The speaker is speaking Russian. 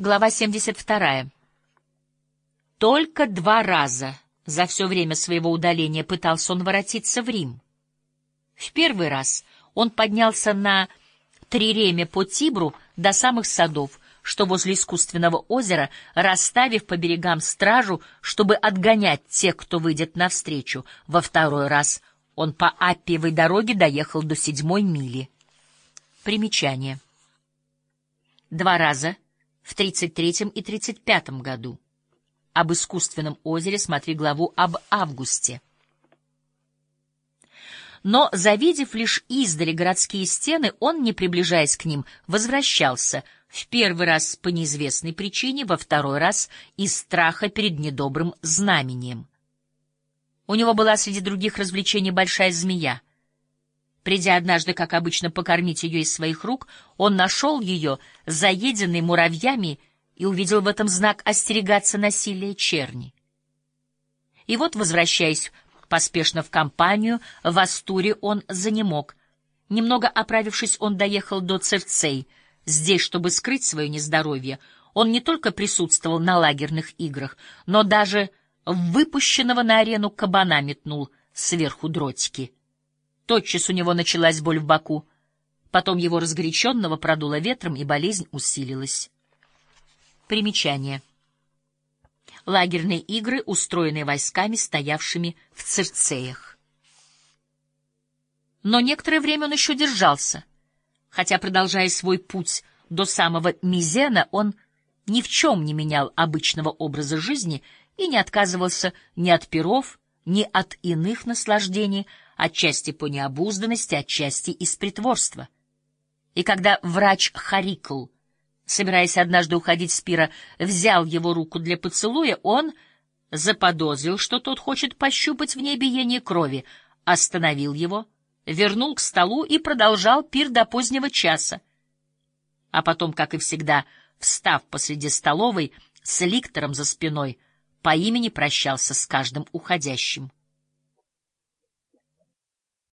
Глава 72. Только два раза за все время своего удаления пытался он воротиться в Рим. В первый раз он поднялся на Триреме по Тибру до самых садов, что возле искусственного озера, расставив по берегам стражу, чтобы отгонять тех, кто выйдет навстречу. Во второй раз он по Аппиевой дороге доехал до седьмой мили. Примечание. Два раза — в 33 и 35 году. Об искусственном озере смотри главу об августе. Но, завидев лишь издали городские стены, он, не приближаясь к ним, возвращался, в первый раз по неизвестной причине, во второй раз из страха перед недобрым знамением. У него была среди других развлечений большая змея — Придя однажды, как обычно, покормить ее из своих рук, он нашел ее, заеденной муравьями, и увидел в этом знак остерегаться насилия черни. И вот, возвращаясь поспешно в компанию, в Астуре он занемог. Немного оправившись, он доехал до Церцей. Здесь, чтобы скрыть свое нездоровье, он не только присутствовал на лагерных играх, но даже выпущенного на арену кабана метнул сверху дротики — Тотчас у него началась боль в боку. Потом его разгоряченного продуло ветром, и болезнь усилилась. Примечание. Лагерные игры, устроенные войсками, стоявшими в Церцеях. Но некоторое время он еще держался. Хотя, продолжая свой путь до самого Мизена, он ни в чем не менял обычного образа жизни и не отказывался ни от перов, ни от иных наслаждений, отчасти по необузданности, отчасти из притворства. И когда врач Харикл, собираясь однажды уходить с пира, взял его руку для поцелуя, он заподозрил, что тот хочет пощупать в ней биение крови, остановил его, вернул к столу и продолжал пир до позднего часа. А потом, как и всегда, встав посреди столовой с ликтором за спиной, по имени прощался с каждым уходящим.